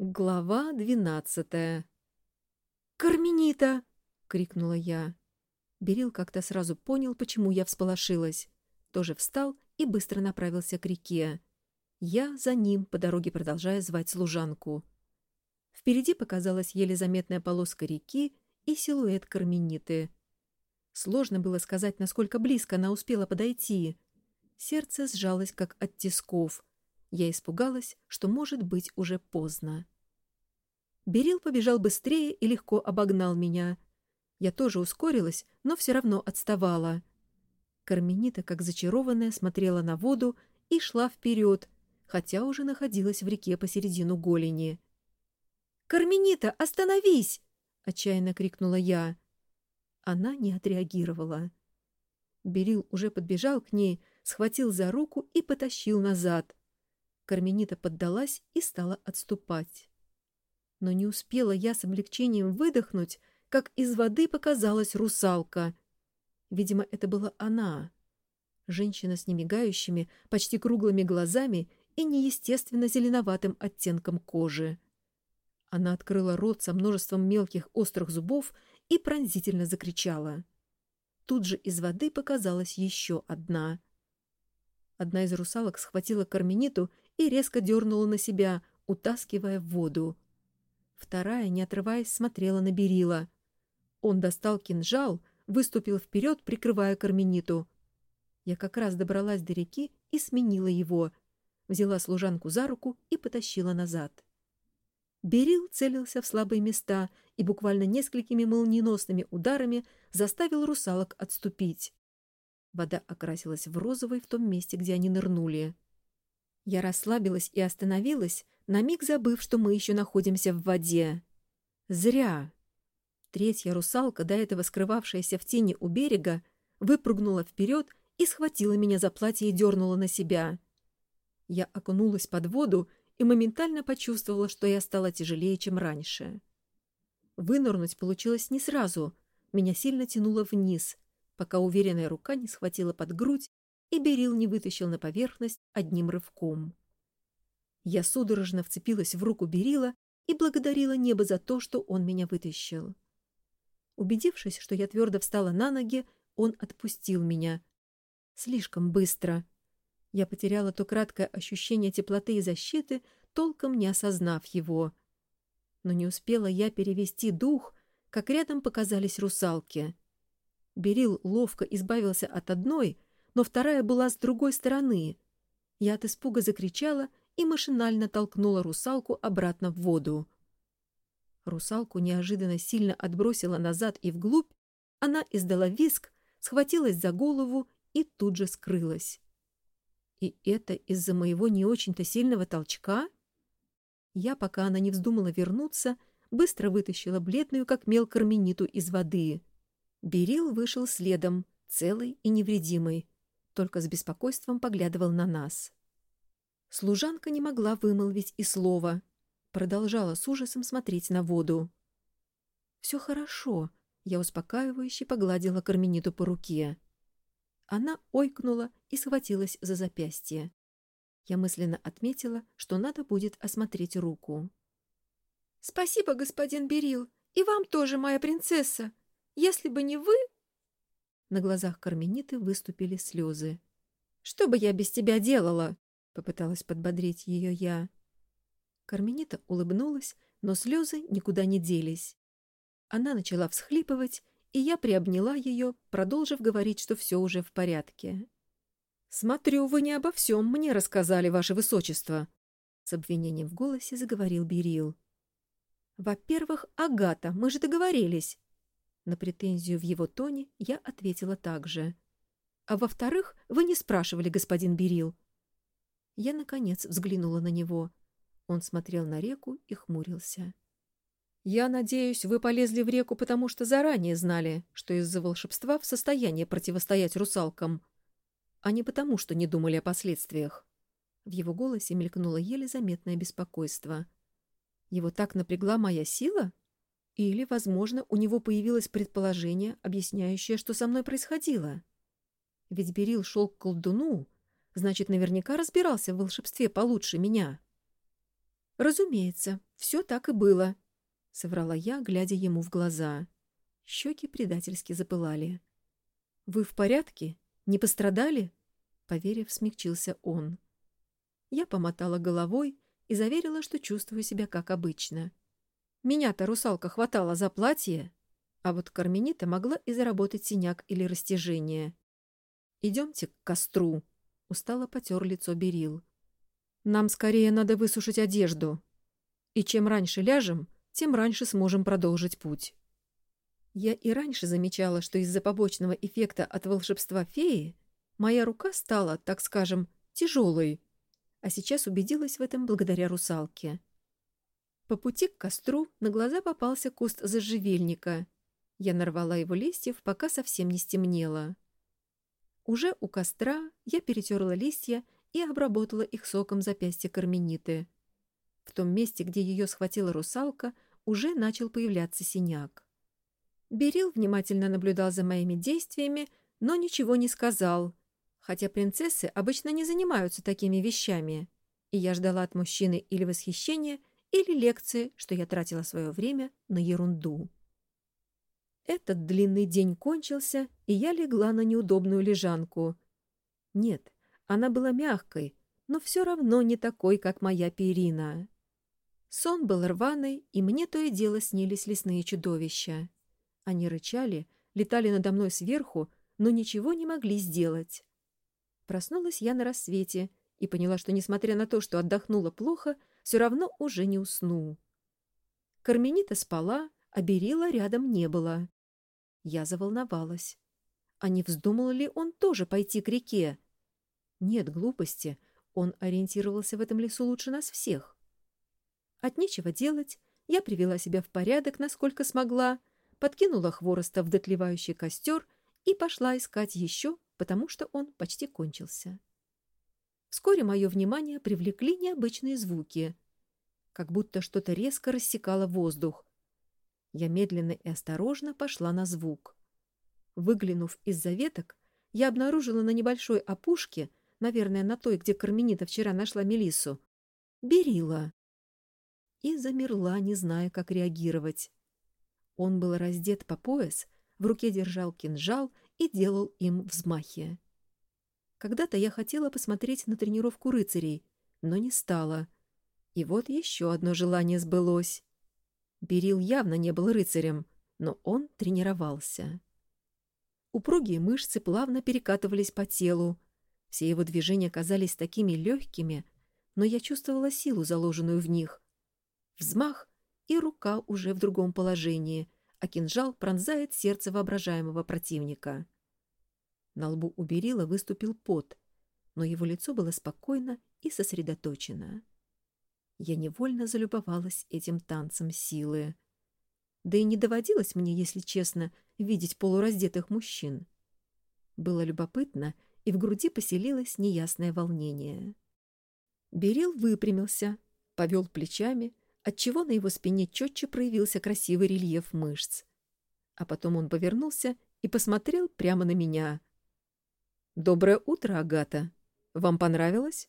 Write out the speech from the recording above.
Глава двенадцатая. «Карменита!» — крикнула я. Берил как-то сразу понял, почему я всполошилась. Тоже встал и быстро направился к реке. Я за ним, по дороге продолжая звать служанку. Впереди показалась еле заметная полоска реки и силуэт Кармениты. Сложно было сказать, насколько близко она успела подойти. Сердце сжалось, как от тисков — я испугалась, что может быть уже поздно. Берил побежал быстрее и легко обогнал меня. Я тоже ускорилась, но все равно отставала. Карменита, как зачарованная, смотрела на воду и шла вперед, хотя уже находилась в реке посередину голени. «Карменита, остановись!» — отчаянно крикнула я. Она не отреагировала. Берил уже подбежал к ней, схватил за руку и потащил назад. Карменита поддалась и стала отступать. Но не успела я с облегчением выдохнуть, как из воды показалась русалка. Видимо, это была она. Женщина с немигающими, почти круглыми глазами и неестественно зеленоватым оттенком кожи. Она открыла рот со множеством мелких острых зубов и пронзительно закричала. Тут же из воды показалась еще одна. Одна из русалок схватила Кармениту и резко дернула на себя, утаскивая в воду. Вторая, не отрываясь, смотрела на Берила. Он достал кинжал, выступил вперед, прикрывая Кармениту. Я как раз добралась до реки и сменила его. Взяла служанку за руку и потащила назад. Берил целился в слабые места и буквально несколькими молниеносными ударами заставил русалок отступить. Вода окрасилась в розовый в том месте, где они нырнули. Я расслабилась и остановилась, на миг забыв, что мы еще находимся в воде. Зря. Третья русалка, до этого скрывавшаяся в тени у берега, выпрыгнула вперед и схватила меня за платье и дернула на себя. Я окунулась под воду и моментально почувствовала, что я стала тяжелее, чем раньше. Вынырнуть получилось не сразу. Меня сильно тянуло вниз, пока уверенная рука не схватила под грудь и Берил не вытащил на поверхность одним рывком. Я судорожно вцепилась в руку Берила и благодарила небо за то, что он меня вытащил. Убедившись, что я твердо встала на ноги, он отпустил меня. Слишком быстро. Я потеряла то краткое ощущение теплоты и защиты, толком не осознав его. Но не успела я перевести дух, как рядом показались русалки. Берил ловко избавился от одной — но вторая была с другой стороны. Я от испуга закричала и машинально толкнула русалку обратно в воду. Русалку неожиданно сильно отбросила назад и вглубь, она издала виск, схватилась за голову и тут же скрылась. И это из-за моего не очень-то сильного толчка? Я, пока она не вздумала вернуться, быстро вытащила бледную, как мел, кармениту из воды. Берил вышел следом, целый и невредимый, только с беспокойством поглядывал на нас. Служанка не могла вымолвить и слова, продолжала с ужасом смотреть на воду. «Все хорошо», — я успокаивающе погладила Кармениту по руке. Она ойкнула и схватилась за запястье. Я мысленно отметила, что надо будет осмотреть руку. «Спасибо, господин Берил, и вам тоже, моя принцесса. Если бы не вы...» На глазах Кармениты выступили слезы. «Что бы я без тебя делала?» — попыталась подбодрить ее я. Карменита улыбнулась, но слезы никуда не делись. Она начала всхлипывать, и я приобняла ее, продолжив говорить, что все уже в порядке. «Смотрю, вы не обо всем мне рассказали, ваше высочество», — с обвинением в голосе заговорил Берил. «Во-первых, Агата, мы же договорились. На претензию в его тоне я ответила так же. «А во-вторых, вы не спрашивали, господин Берил». Я, наконец, взглянула на него. Он смотрел на реку и хмурился. «Я надеюсь, вы полезли в реку, потому что заранее знали, что из-за волшебства в состоянии противостоять русалкам, а не потому, что не думали о последствиях». В его голосе мелькнуло еле заметное беспокойство. «Его так напрягла моя сила?» Или, возможно, у него появилось предположение, объясняющее, что со мной происходило. Ведь Берил шел к колдуну, значит, наверняка разбирался в волшебстве получше меня. Разумеется, все так и было, — соврала я, глядя ему в глаза. Щеки предательски запылали. «Вы в порядке? Не пострадали?» Поверив, смягчился он. Я помотала головой и заверила, что чувствую себя как обычно. Меня-то русалка хватала за платье, а вот Карменита могла и заработать синяк или растяжение. «Идемте к костру», — устало потер лицо Берил. «Нам скорее надо высушить одежду. И чем раньше ляжем, тем раньше сможем продолжить путь». Я и раньше замечала, что из-за побочного эффекта от волшебства феи моя рука стала, так скажем, тяжелой, а сейчас убедилась в этом благодаря русалке. По пути к костру на глаза попался куст заживельника. Я нарвала его листьев, пока совсем не стемнело. Уже у костра я перетерла листья и обработала их соком запястья кармениты. В том месте, где ее схватила русалка, уже начал появляться синяк. Берил внимательно наблюдал за моими действиями, но ничего не сказал, хотя принцессы обычно не занимаются такими вещами, и я ждала от мужчины или восхищения, или лекции, что я тратила свое время на ерунду. Этот длинный день кончился, и я легла на неудобную лежанку. Нет, она была мягкой, но все равно не такой, как моя перина. Сон был рваный, и мне то и дело снились лесные чудовища. Они рычали, летали надо мной сверху, но ничего не могли сделать. Проснулась я на рассвете и поняла, что, несмотря на то, что отдохнула плохо, все равно уже не усну. Карменита спала, а Берила рядом не было. Я заволновалась. А не вздумал ли он тоже пойти к реке? Нет глупости, он ориентировался в этом лесу лучше нас всех. От нечего делать, я привела себя в порядок, насколько смогла, подкинула хвороста в дотлевающий костер и пошла искать еще, потому что он почти кончился. Вскоре мое внимание привлекли необычные звуки, как будто что-то резко рассекало воздух. Я медленно и осторожно пошла на звук. Выглянув из-за веток, я обнаружила на небольшой опушке, наверное, на той, где Карменита вчера нашла Мелиссу, берила. И замерла, не зная, как реагировать. Он был раздет по пояс, в руке держал кинжал и делал им взмахи. Когда-то я хотела посмотреть на тренировку рыцарей, но не стала. И вот еще одно желание сбылось. Берил явно не был рыцарем, но он тренировался. Упругие мышцы плавно перекатывались по телу. Все его движения казались такими легкими, но я чувствовала силу, заложенную в них. Взмах, и рука уже в другом положении, а кинжал пронзает сердце воображаемого противника. На лбу у Берила выступил пот, но его лицо было спокойно и сосредоточено. Я невольно залюбовалась этим танцем силы. Да и не доводилось мне, если честно, видеть полураздетых мужчин. Было любопытно, и в груди поселилось неясное волнение. Берил выпрямился, повел плечами — отчего на его спине четче проявился красивый рельеф мышц. А потом он повернулся и посмотрел прямо на меня. «Доброе утро, Агата. Вам понравилось?»